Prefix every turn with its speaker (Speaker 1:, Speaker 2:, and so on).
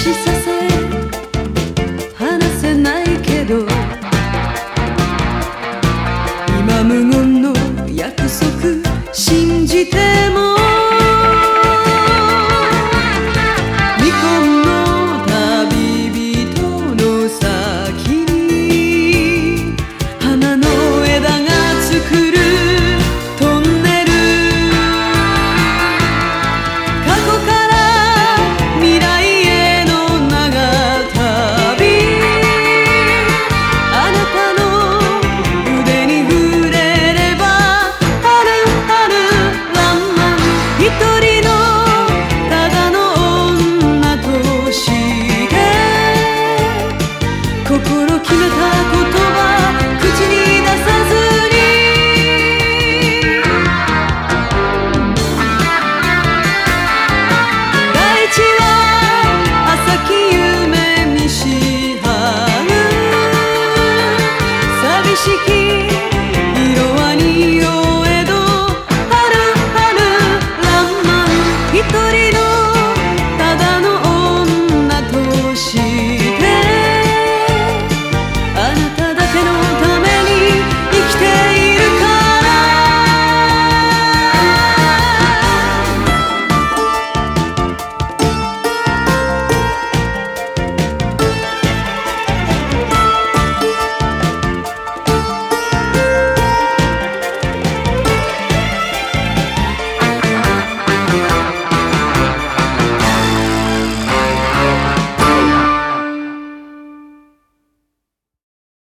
Speaker 1: しさせ話せないけど今無言の約束。心決めた